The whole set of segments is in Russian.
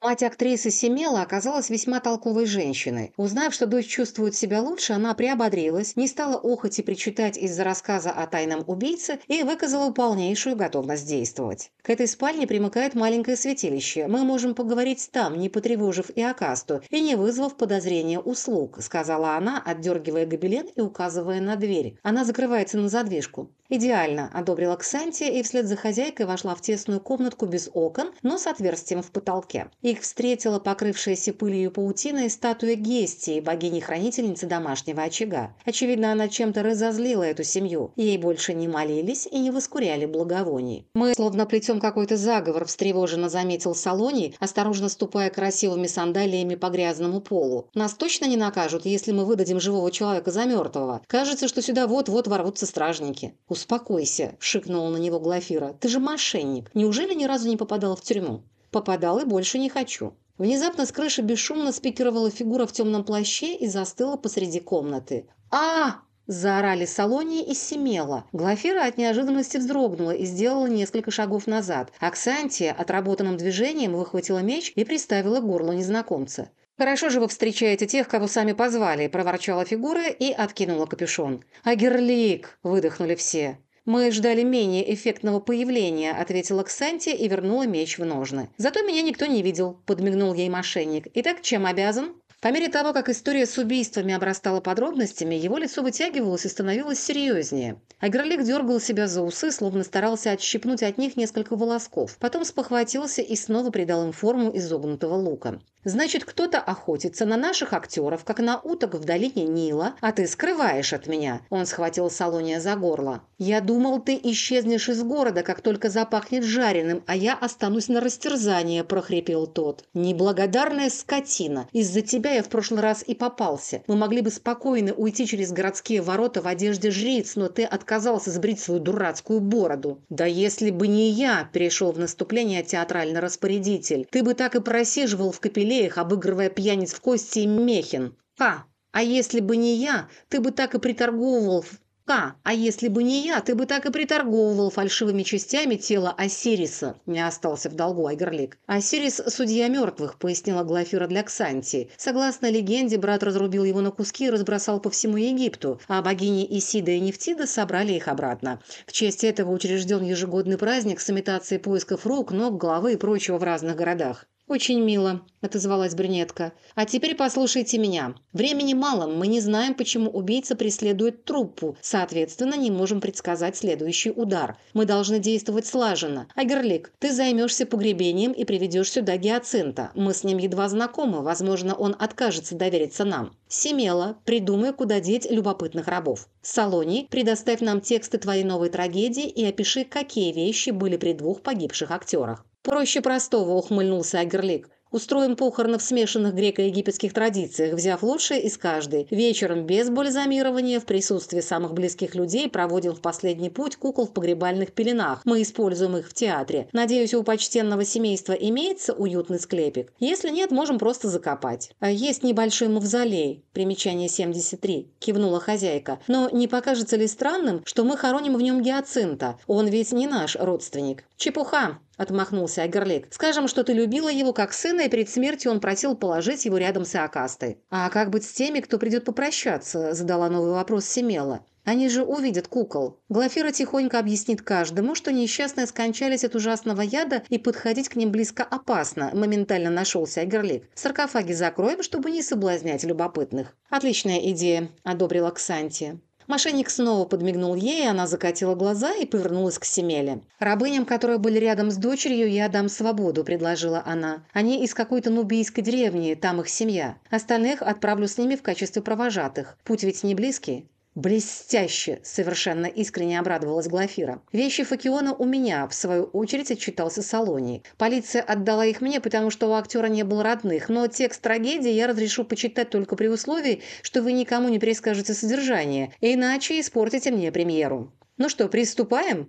Мать актрисы Семела оказалась весьма толковой женщиной. Узнав, что дочь чувствует себя лучше, она приободрилась, не стала охоть причитать из-за рассказа о тайном убийце и выказала полнейшую готовность действовать. К этой спальне примыкает маленькое святилище. Мы можем поговорить там, не потревожив и Акасту, и не вызвав подозрения услуг, сказала она, отдергивая гобелен и указывая на дверь. Она закрывается на задвижку. «Идеально», – одобрила Ксантия и вслед за хозяйкой вошла в тесную комнатку без окон, но с отверстием в потолке. Их встретила покрывшаяся пылью паутиной статуя Гестии, богини-хранительницы домашнего очага. Очевидно, она чем-то разозлила эту семью. Ей больше не молились и не воскуряли благовоний. «Мы словно плетем какой-то заговор», – встревоженно заметил Салоний, осторожно ступая красивыми сандалиями по грязному полу. «Нас точно не накажут, если мы выдадим живого человека за мертвого? Кажется, что сюда вот-вот ворвутся стражники». «Успокойся», – шикнула на него Глафира. «Ты же мошенник. Неужели ни разу не попадал в тюрьму?» «Попадал и больше не хочу». Внезапно с крыши бесшумно спикировала фигура в темном плаще и застыла посреди комнаты. а Заорали Салония и Семела. Глафира от неожиданности вздрогнула и сделала несколько шагов назад. Аксантия отработанным движением выхватила меч и приставила к горлу незнакомца. «Хорошо же вы встречаете тех, кого сами позвали», – проворчала фигура и откинула капюшон. «Агерлик!» – выдохнули все. «Мы ждали менее эффектного появления», – ответила Ксанти и вернула меч в ножны. «Зато меня никто не видел», – подмигнул ей мошенник. «Итак, чем обязан?» По мере того, как история с убийствами обрастала подробностями, его лицо вытягивалось и становилось серьезнее. Агролик дергал себя за усы, словно старался отщипнуть от них несколько волосков. Потом спохватился и снова придал им форму изогнутого лука. «Значит, кто-то охотится на наших актеров, как на уток в долине Нила, а ты скрываешь от меня». Он схватил Салония за горло. «Я думал, ты исчезнешь из города, как только запахнет жареным, а я останусь на растерзание», – прохрипел тот. «Неблагодарная скотина. Из-за тебя я в прошлый раз и попался. Мы могли бы спокойно уйти через городские ворота в одежде жриц, но ты отказался сбрить свою дурацкую бороду». «Да если бы не я», – перешел в наступление театральный распорядитель, – «ты бы так и просиживал в капелле аллеях, обыгрывая пьяниц в кости и мехин. Ха! А если бы не я, ты бы так и приторговывал Ка, а если бы не я, ты бы так и приторговывал фальшивыми частями тела Осириса. Не остался в долгу Айгерлик. Осирис – судья мертвых, пояснила Глафира для Ксанти. Согласно легенде, брат разрубил его на куски и разбросал по всему Египту, а богини Исида и Нефтида собрали их обратно. В честь этого учрежден ежегодный праздник с имитацией поисков рук, ног, головы и прочего в разных городах. «Очень мило», – отозвалась брюнетка. «А теперь послушайте меня. Времени мало, мы не знаем, почему убийца преследует труппу, соответственно, не можем предсказать следующий удар. Мы должны действовать слаженно. Агерлик, ты займешься погребением и приведешь сюда гиацинта. Мы с ним едва знакомы, возможно, он откажется довериться нам. Семела, придумай, куда деть любопытных рабов. Салони, предоставь нам тексты твоей новой трагедии и опиши, какие вещи были при двух погибших актерах. «Проще простого», – ухмыльнулся Агерлик. Устроим похороны в смешанных греко-египетских традициях, взяв лучшее из каждой. Вечером без бальзамирования в присутствии самых близких людей проводим в последний путь кукол в погребальных пеленах. Мы используем их в театре. Надеюсь, у почтенного семейства имеется уютный склепик? Если нет, можем просто закопать. А есть небольшой мавзолей. Примечание 73. Кивнула хозяйка. Но не покажется ли странным, что мы хороним в нем гиацинта? Он ведь не наш родственник. Чепуха отмахнулся Агерлик. «Скажем, что ты любила его как сына, и перед смертью он просил положить его рядом с Акастой». «А как быть с теми, кто придет попрощаться?» – задала новый вопрос Семела. Они же увидят кукол. Глафира тихонько объяснит каждому, что несчастные скончались от ужасного яда и подходить к ним близко опасно, моментально нашелся Агерлик. Саркофаги закроем, чтобы не соблазнять любопытных. Отличная идея, одобрила Ксанти. Мошенник снова подмигнул ей, она закатила глаза и повернулась к Семеле. «Рабыням, которые были рядом с дочерью, я дам свободу», – предложила она. «Они из какой-то нубийской деревни, там их семья. Остальных отправлю с ними в качестве провожатых. Путь ведь не близкий». «Блестяще!» – совершенно искренне обрадовалась Глафира. «Вещи Факиона у меня», – в свою очередь отчитался Салоний. «Полиция отдала их мне, потому что у актера не было родных, но текст трагедии я разрешу почитать только при условии, что вы никому не перескажете содержание, иначе испортите мне премьеру». «Ну что, приступаем?»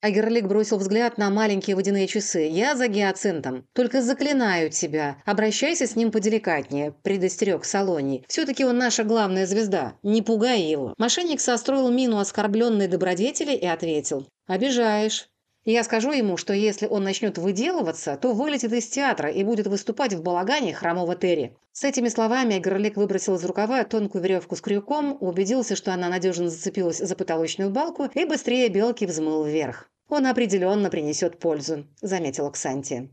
Агерлик бросил взгляд на маленькие водяные часы. «Я за гиацинтом. Только заклинаю тебя. Обращайся с ним поделикатнее», – предостерег Салоний. «Все-таки он наша главная звезда. Не пугай его». Мошенник состроил мину оскорбленной добродетели и ответил. «Обижаешь». Я скажу ему, что если он начнет выделываться, то вылетит из театра и будет выступать в балагане хромого Терри». С этими словами Горлик выбросил из рукава тонкую веревку с крюком, убедился, что она надежно зацепилась за потолочную балку и быстрее белки взмыл вверх. «Он определенно принесет пользу», — заметила Ксантия.